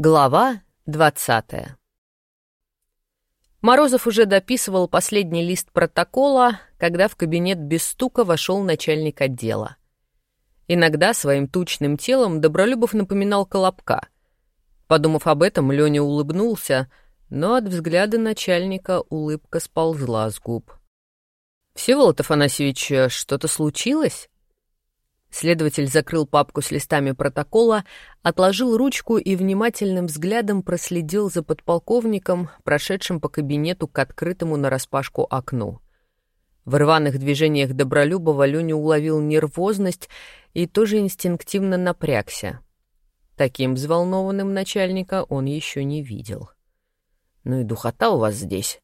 Глава двадцатая Морозов уже дописывал последний лист протокола, когда в кабинет без стука вошел начальник отдела. Иногда своим тучным телом Добролюбов напоминал Колобка. Подумав об этом, Леня улыбнулся, но от взгляда начальника улыбка сползла с губ. «Всеволод Афанасьевич, что-то случилось?» Следователь закрыл папку с листами протокола, отложил ручку и внимательным взглядом проследил за подполковником, прошедшим по кабинету к открытому нараспашку окну. В рваных движениях Добролюбова Леня уловил нервозность и тоже инстинктивно напрягся. Таким взволнованным начальника он еще не видел. «Ну и духота у вас здесь»,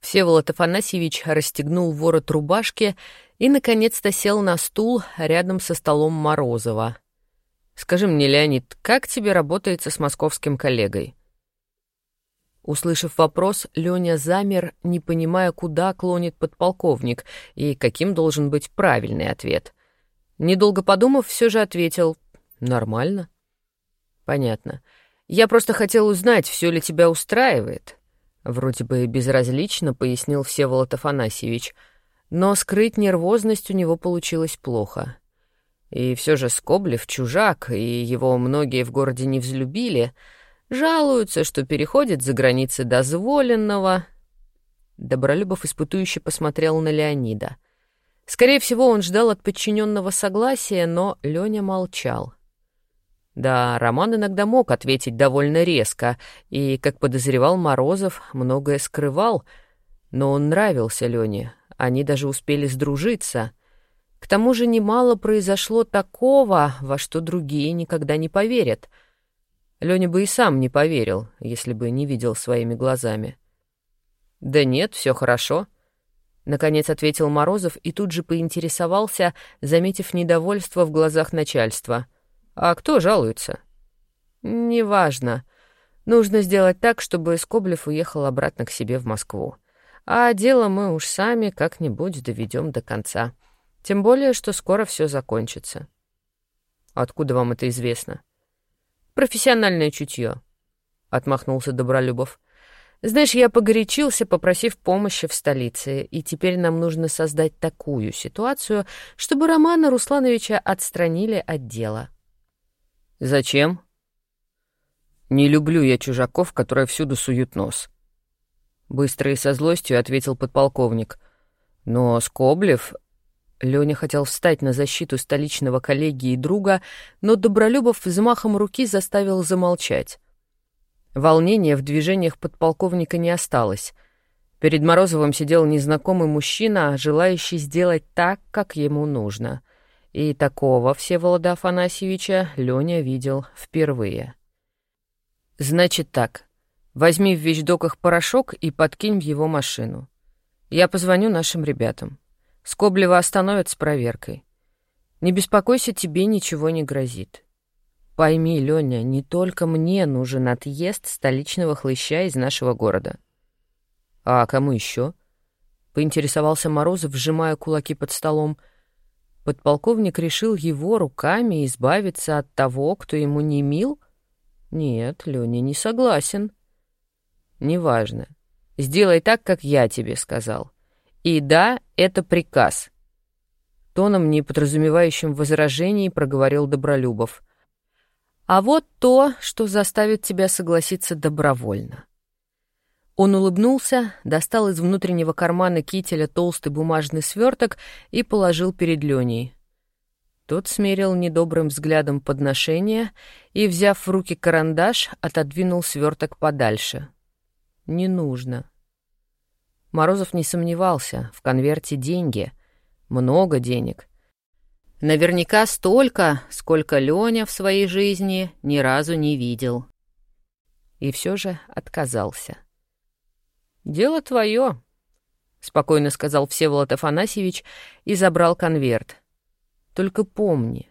Всеволод Афанасьевич расстегнул ворот рубашки и, наконец-то, сел на стул рядом со столом Морозова. «Скажи мне, Леонид, как тебе работается с московским коллегой?» Услышав вопрос, Леня замер, не понимая, куда клонит подполковник и каким должен быть правильный ответ. Недолго подумав, все же ответил «Нормально». «Понятно. Я просто хотел узнать, все ли тебя устраивает». Вроде бы безразлично, пояснил Всеволод Афанасьевич, но скрыть нервозность у него получилось плохо. И все же Скоблев чужак, и его многие в городе не взлюбили, жалуются, что переходит за границы дозволенного. Добролюбов испытующе посмотрел на Леонида. Скорее всего, он ждал от подчиненного согласия, но Леня молчал — да, Роман иногда мог ответить довольно резко, и, как подозревал Морозов, многое скрывал, но он нравился Лене, они даже успели сдружиться. К тому же немало произошло такого, во что другие никогда не поверят. Леня бы и сам не поверил, если бы не видел своими глазами. «Да нет, все хорошо», — наконец ответил Морозов и тут же поинтересовался, заметив недовольство в глазах начальства — а кто жалуется? Неважно. Нужно сделать так, чтобы Скоблев уехал обратно к себе в Москву. А дело мы уж сами как-нибудь доведем до конца. Тем более, что скоро все закончится. Откуда вам это известно? Профессиональное чутье, — отмахнулся Добролюбов. Знаешь, я погорячился, попросив помощи в столице, и теперь нам нужно создать такую ситуацию, чтобы Романа Руслановича отстранили от дела. «Зачем?» «Не люблю я чужаков, которые всюду суют нос». Быстро и со злостью ответил подполковник. «Но Скоблев...» Лёня хотел встать на защиту столичного коллеги и друга, но Добролюбов взмахом руки заставил замолчать. Волнения в движениях подполковника не осталось. Перед Морозовым сидел незнакомый мужчина, желающий сделать так, как ему нужно — и такого Всеволода Афанасьевича Леня видел впервые. «Значит так, возьми в вещдоках порошок и подкинь в его машину. Я позвоню нашим ребятам. Скоблева остановят с проверкой. Не беспокойся, тебе ничего не грозит. Пойми, Леня, не только мне нужен отъезд столичного хлыща из нашего города. А кому еще? Поинтересовался Морозов, сжимая кулаки под столом — Подполковник решил его руками избавиться от того, кто ему не мил? Нет, Леня не согласен. Неважно. Сделай так, как я тебе сказал. И да, это приказ. Тоном, не подразумевающим возражений, проговорил Добролюбов. А вот то, что заставит тебя согласиться добровольно. Он улыбнулся, достал из внутреннего кармана кителя толстый бумажный сверток и положил перед Леней. Тот смерил недобрым взглядом подношение и, взяв в руки карандаш, отодвинул сверток подальше. «Не нужно». Морозов не сомневался, в конверте деньги, много денег. Наверняка столько, сколько Леня в своей жизни ни разу не видел. И все же отказался. «Дело твое», — спокойно сказал Всеволод Афанасьевич и забрал конверт. «Только помни,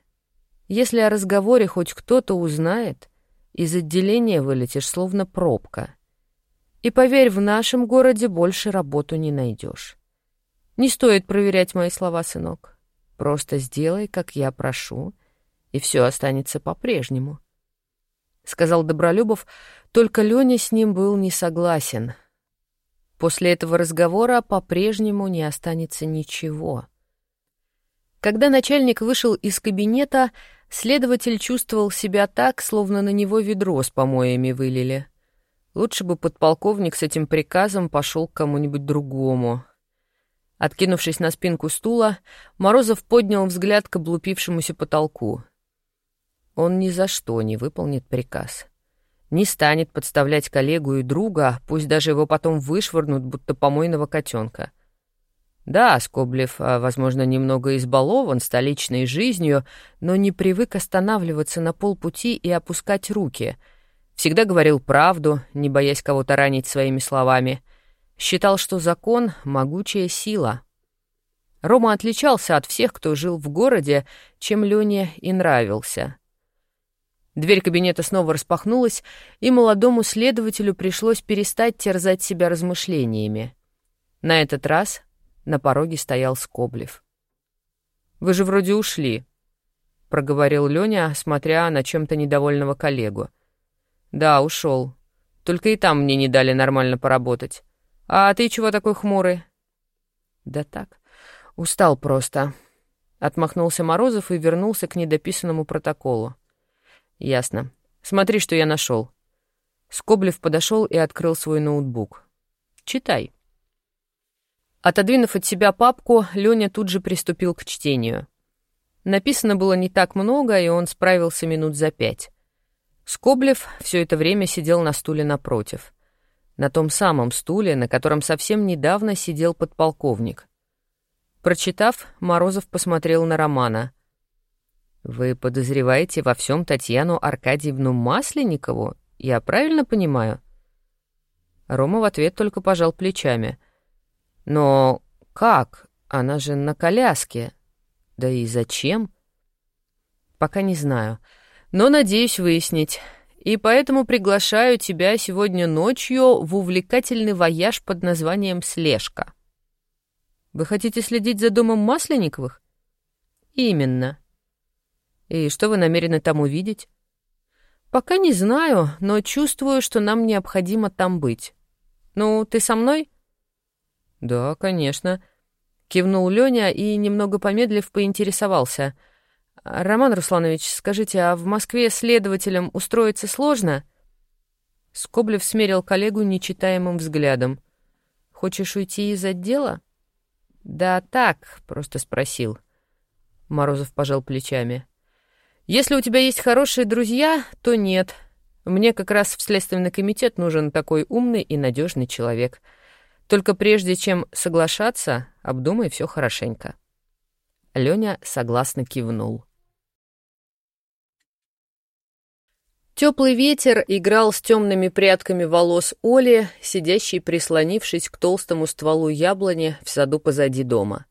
если о разговоре хоть кто-то узнает, из отделения вылетишь словно пробка. И поверь, в нашем городе больше работу не найдешь. Не стоит проверять мои слова, сынок. Просто сделай, как я прошу, и все останется по-прежнему». сказал Добролюбов, только Лёня с ним был не согласен. После этого разговора по-прежнему не останется ничего. Когда начальник вышел из кабинета, следователь чувствовал себя так, словно на него ведро с помоями вылили. Лучше бы подполковник с этим приказом пошел к кому-нибудь другому. Откинувшись на спинку стула, Морозов поднял взгляд к облупившемуся потолку. Он ни за что не выполнит приказ. Не станет подставлять коллегу и друга, пусть даже его потом вышвырнут, будто помойного котенка. Да, Скоблев, а, возможно, немного избалован столичной жизнью, но не привык останавливаться на полпути и опускать руки. Всегда говорил правду, не боясь кого-то ранить своими словами. Считал, что закон — могучая сила. Рома отличался от всех, кто жил в городе, чем Лене и нравился. Дверь кабинета снова распахнулась, и молодому следователю пришлось перестать терзать себя размышлениями. На этот раз на пороге стоял Скоблев. «Вы же вроде ушли», — проговорил Лёня, смотря на чем-то недовольного коллегу. «Да, ушел. Только и там мне не дали нормально поработать. А ты чего такой хмурый?» «Да так, устал просто», — отмахнулся Морозов и вернулся к недописанному протоколу. «Ясно. Смотри, что я нашел. Скоблев подошел и открыл свой ноутбук. «Читай». Отодвинув от себя папку, Лёня тут же приступил к чтению. Написано было не так много, и он справился минут за пять. Скоблев все это время сидел на стуле напротив. На том самом стуле, на котором совсем недавно сидел подполковник. Прочитав, Морозов посмотрел на Романа. «Вы подозреваете во всем Татьяну Аркадьевну Масленникову? Я правильно понимаю?» Рома в ответ только пожал плечами — но как? Она же на коляске. Да и зачем? Пока не знаю. Но надеюсь выяснить. И поэтому приглашаю тебя сегодня ночью в увлекательный вояж под названием «Слежка». Вы хотите следить за домом Масленниковых? Именно. И что вы намерены там увидеть? Пока не знаю, но чувствую, что нам необходимо там быть. Ну, ты со мной? — «Да, конечно», — кивнул Лёня и, немного помедлив, поинтересовался. «Роман Русланович, скажите, а в Москве следователям устроиться сложно?» Скоблев смерил коллегу нечитаемым взглядом. «Хочешь уйти из отдела?» «Да так», — просто спросил. Морозов пожал плечами. «Если у тебя есть хорошие друзья, то нет. Мне как раз в Следственный комитет нужен такой умный и надежный человек». Только прежде чем соглашаться, обдумай все хорошенько. Лёня согласно кивнул. Теплый ветер играл с темными прядками волос Оли, сидящей прислонившись к толстому стволу яблони в саду позади дома.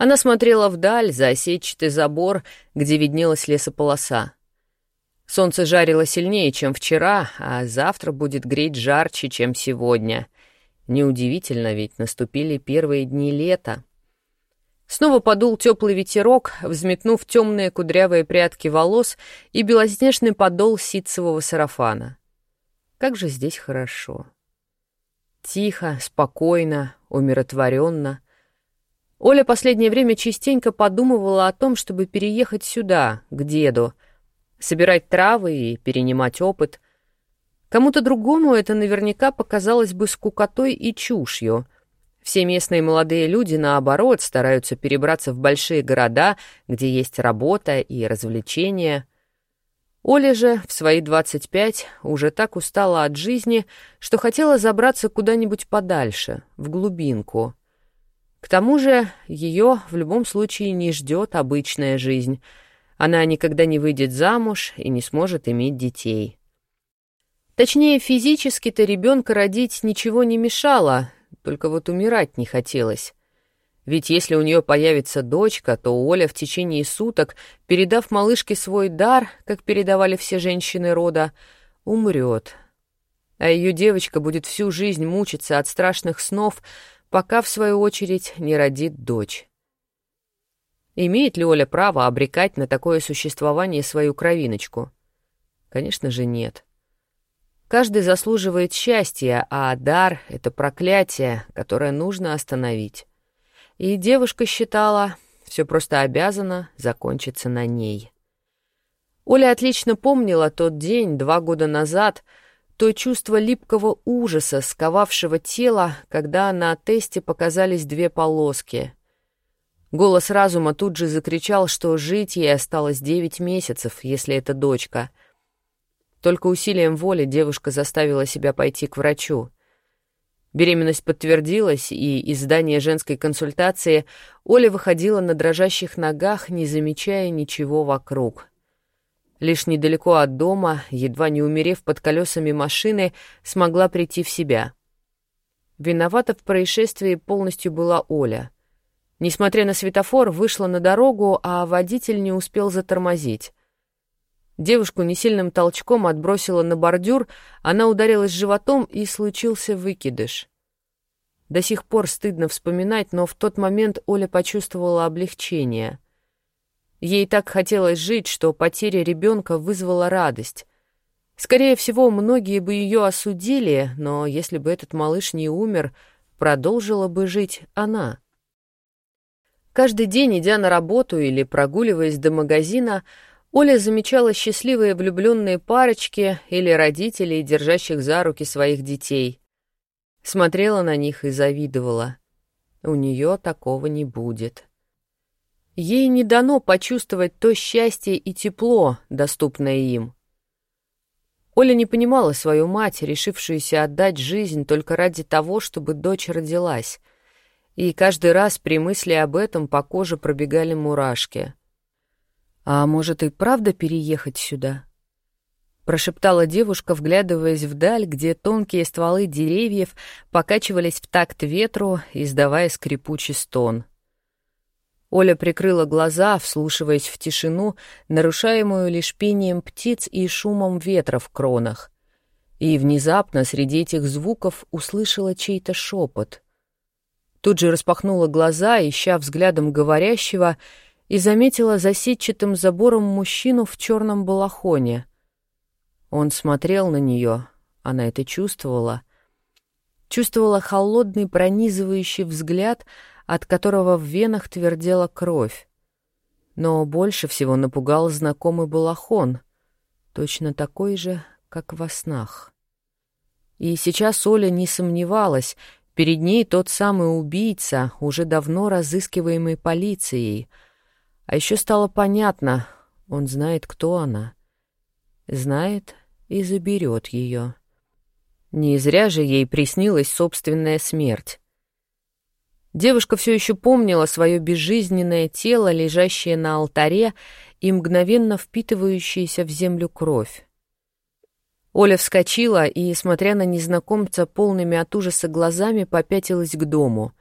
Она смотрела вдаль за осетчатый забор, где виднелась лесополоса. Солнце жарило сильнее, чем вчера, а завтра будет греть жарче, чем сегодня — Неудивительно, ведь наступили первые дни лета. Снова подул теплый ветерок, взметнув темные кудрявые прядки волос и белоснежный подол ситцевого сарафана. Как же здесь хорошо. Тихо, спокойно, умиротворенно. Оля последнее время частенько подумывала о том, чтобы переехать сюда, к деду, собирать травы и перенимать опыт — Кому-то другому это наверняка показалось бы скукотой и чушью. Все местные молодые люди, наоборот, стараются перебраться в большие города, где есть работа и развлечения. Оля же в свои 25 уже так устала от жизни, что хотела забраться куда-нибудь подальше, в глубинку. К тому же ее в любом случае не ждет обычная жизнь. Она никогда не выйдет замуж и не сможет иметь детей. Точнее, физически-то ребенка родить ничего не мешало, только вот умирать не хотелось. Ведь если у нее появится дочка, то Оля в течение суток, передав малышке свой дар, как передавали все женщины рода, умрет. А ее девочка будет всю жизнь мучиться от страшных снов, пока, в свою очередь, не родит дочь. Имеет ли Оля право обрекать на такое существование свою кровиночку? Конечно же, нет. Каждый заслуживает счастья, а дар — это проклятие, которое нужно остановить. И девушка считала, все просто обязано закончиться на ней. Оля отлично помнила тот день, два года назад, то чувство липкого ужаса, сковавшего тело, когда на тесте показались две полоски. Голос разума тут же закричал, что жить ей осталось девять месяцев, если это дочка. Только усилием воли девушка заставила себя пойти к врачу. Беременность подтвердилась, и из здания женской консультации Оля выходила на дрожащих ногах, не замечая ничего вокруг. Лишь недалеко от дома, едва не умерев под колесами машины, смогла прийти в себя. Виновата в происшествии полностью была Оля. Несмотря на светофор, вышла на дорогу, а водитель не успел затормозить. Девушку несильным толчком отбросила на бордюр, она ударилась животом, и случился выкидыш. До сих пор стыдно вспоминать, но в тот момент Оля почувствовала облегчение — Ей так хотелось жить, что потеря ребенка вызвала радость. Скорее всего, многие бы ее осудили, но если бы этот малыш не умер, продолжила бы жить она. Каждый день, идя на работу или прогуливаясь до магазина, Оля замечала счастливые влюбленные парочки или родителей, держащих за руки своих детей. Смотрела на них и завидовала. У нее такого не будет. Ей не дано почувствовать то счастье и тепло, доступное им. Оля не понимала свою мать, решившуюся отдать жизнь только ради того, чтобы дочь родилась. И каждый раз при мысли об этом по коже пробегали мурашки. «А может и правда переехать сюда?» прошептала девушка, вглядываясь вдаль, где тонкие стволы деревьев покачивались в такт ветру, издавая скрипучий стон. Оля прикрыла глаза, вслушиваясь в тишину, нарушаемую лишь пением птиц и шумом ветра в кронах. И внезапно среди этих звуков услышала чей-то шепот. Тут же распахнула глаза, ища взглядом говорящего, и заметила за сетчатым забором мужчину в черном балахоне. Он смотрел на нее, она это чувствовала. Чувствовала холодный пронизывающий взгляд — от которого в венах твердела кровь. Но больше всего напугал знакомый балахон, точно такой же, как во снах. И сейчас Оля не сомневалась, перед ней тот самый убийца, уже давно разыскиваемый полицией. А еще стало понятно, он знает, кто она. Знает и заберет ее. Не зря же ей приснилась собственная смерть. Девушка все еще помнила свое безжизненное тело, лежащее на алтаре и мгновенно впитывающееся в землю кровь. Оля вскочила и, смотря на незнакомца полными от ужаса глазами, попятилась к дому.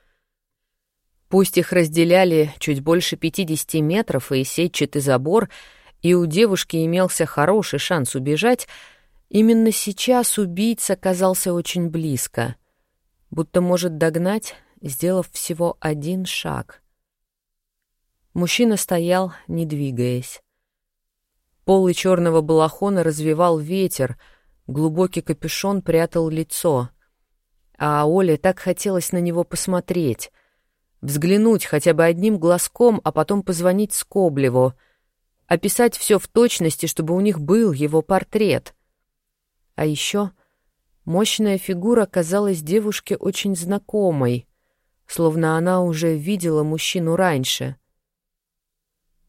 Пусть их разделяли чуть больше пятидесяти метров и сетчатый забор, и у девушки имелся хороший шанс убежать, именно сейчас убийца казался очень близко, будто может догнать сделав всего один шаг. Мужчина стоял, не двигаясь. Полы черного балахона развивал ветер, глубокий капюшон прятал лицо. А Оле так хотелось на него посмотреть, взглянуть хотя бы одним глазком, а потом позвонить Скоблеву, описать все в точности, чтобы у них был его портрет. А еще мощная фигура казалась девушке очень знакомой словно она уже видела мужчину раньше.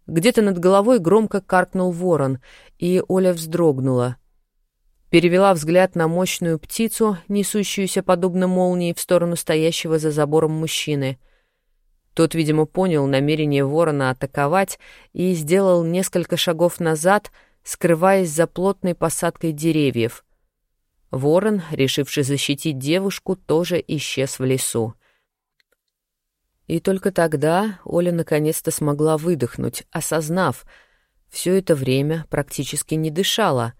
Где-то над головой громко каркнул ворон, и Оля вздрогнула. Перевела взгляд на мощную птицу, несущуюся подобно молнии в сторону стоящего за забором мужчины. Тот, видимо, понял намерение ворона атаковать и сделал несколько шагов назад, скрываясь за плотной посадкой деревьев. Ворон, решивший защитить девушку, тоже исчез в лесу. И только тогда Оля наконец-то смогла выдохнуть, осознав, все это время практически не дышала.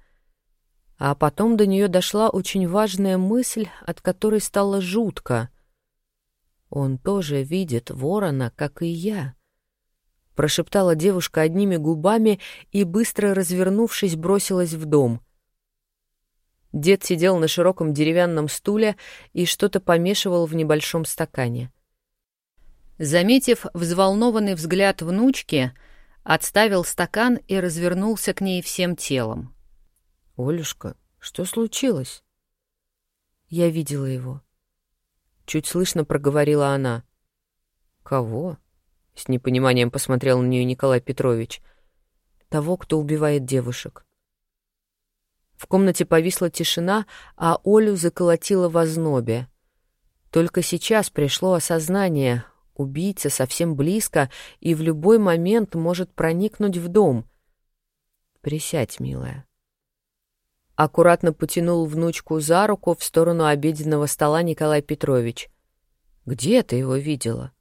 А потом до нее дошла очень важная мысль, от которой стало жутко. «Он тоже видит ворона, как и я», — прошептала девушка одними губами и, быстро развернувшись, бросилась в дом — Дед сидел на широком деревянном стуле и что-то помешивал в небольшом стакане. Заметив взволнованный взгляд внучки, отставил стакан и развернулся к ней всем телом. «Олюшка, что случилось?» Я видела его. Чуть слышно проговорила она. «Кого?» — с непониманием посмотрел на нее Николай Петрович. «Того, кто убивает девушек». В комнате повисла тишина, а Олю заколотило в ознобе. Только сейчас пришло осознание. Убийца совсем близко и в любой момент может проникнуть в дом. «Присядь, милая». Аккуратно потянул внучку за руку в сторону обеденного стола Николай Петрович. «Где ты его видела?»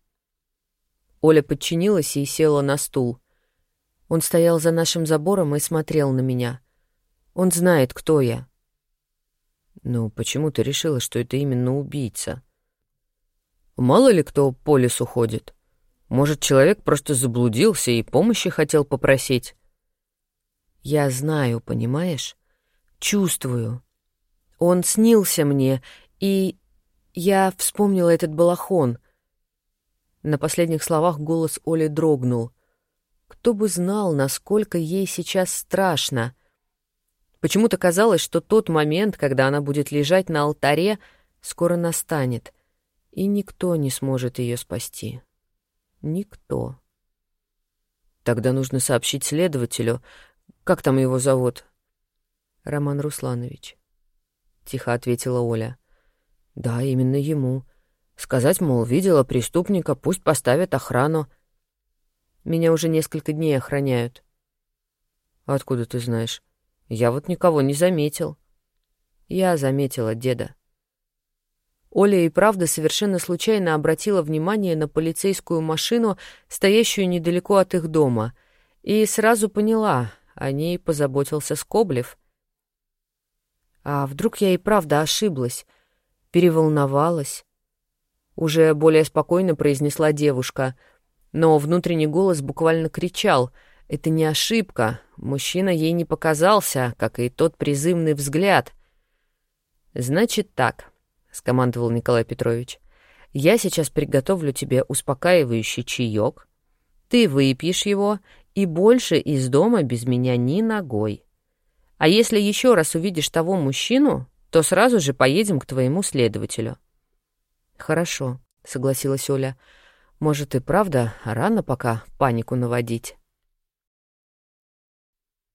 Оля подчинилась и села на стул. Он стоял за нашим забором и смотрел на меня — он знает, кто я. Ну, почему ты решила, что это именно убийца? Мало ли кто по лесу ходит. Может, человек просто заблудился и помощи хотел попросить? Я знаю, понимаешь? Чувствую. Он снился мне, и я вспомнила этот балахон. На последних словах голос Оли дрогнул. Кто бы знал, насколько ей сейчас страшно. Почему-то казалось, что тот момент, когда она будет лежать на алтаре, скоро настанет, и никто не сможет ее спасти. Никто. Тогда нужно сообщить следователю. Как там его зовут? Роман Русланович. Тихо ответила Оля. Да, именно ему. Сказать, мол, видела преступника, пусть поставят охрану. Меня уже несколько дней охраняют. Откуда ты знаешь? Я вот никого не заметил. Я заметила деда. Оля и правда совершенно случайно обратила внимание на полицейскую машину, стоящую недалеко от их дома, и сразу поняла, о ней позаботился Скоблев. А вдруг я и правда ошиблась, переволновалась? Уже более спокойно произнесла девушка, но внутренний голос буквально кричал — это не ошибка. Мужчина ей не показался, как и тот призывный взгляд. «Значит так», — скомандовал Николай Петрович. «Я сейчас приготовлю тебе успокаивающий чаек. Ты выпьешь его и больше из дома без меня ни ногой. А если еще раз увидишь того мужчину, то сразу же поедем к твоему следователю». «Хорошо», — согласилась Оля. «Может, и правда рано пока панику наводить».